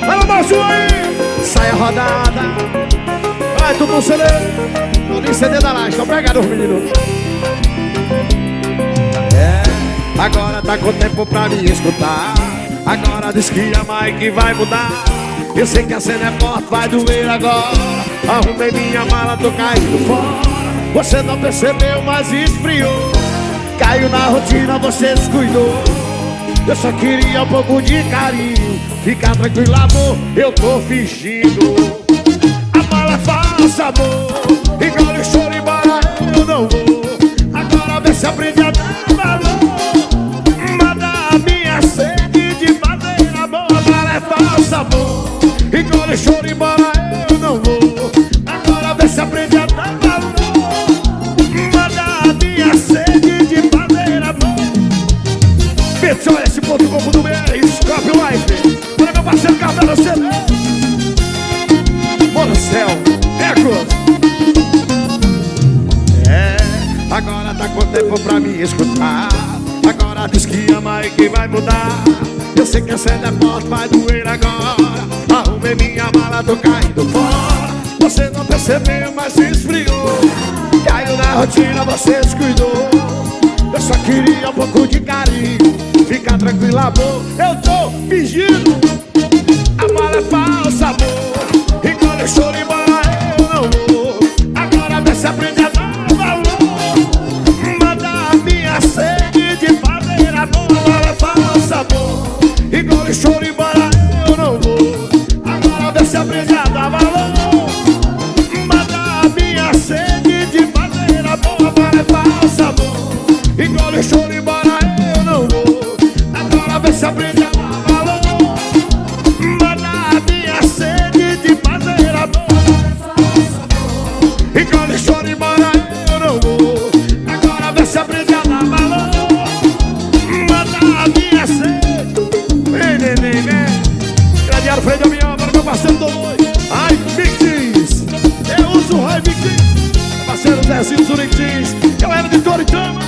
Vai lá, Márcio aí! Sai a rodada! Vai, Tutu CD! Tudo CD da laje, tô pegando os meninos! É, agora tá com tempo pra me escutar Agora diz que a Mike vai mudar Eu sei que a cena é forte, vai doer agora Arrumei minha mala, tô caindo fora Você não percebeu, mas esfriou Caiu na rotina, você descuidou eu só queria um pouco de carinho. Fica tranquilo, amor, eu tô fingindo. A mala é falsa, amor. Engole o choro embora, eu não vou. Agora vê se aprende a dar valor. Manda a minha sede de fazer amor mala é falsa, amor. Engole o choro embora, eu não vou. Agora vê se aprende a dar valor. Manda a minha sede de fazer amor Pete, olha esse ponto pouco do BR, Scorpio Life. Para meu parceiro Carmelo CD. Mano céu, eco. É, agora tá com tempo pra me escutar. Agora diz que ama e que vai mudar. Eu sei que a cena é forte, vai doer agora. Arrumei minha mala, tô caindo fora. Você não percebeu, mas esfriou. Caiu na rotina, você descuidou. Eu só queria um pouco de Amor, eu tô fingindo. A mala é falsa, amor. Engole o choro embora, eu não vou. Agora vê se aprende a dar valor. Manda a minha sede de fazer amor A mala é falsa, amor. Engole o choro embora, eu não vou. Agora vê se aprende a dar valor. Manda a minha sede de fazer amor A é falsa, amor. Engole o choro embora, Vem, né? Gradiário Freio de Avião, para meu parceiro do Loi Ai, Victis Eu uso o Rai Victis parceiro Zezinho Zurich Galera de Toritama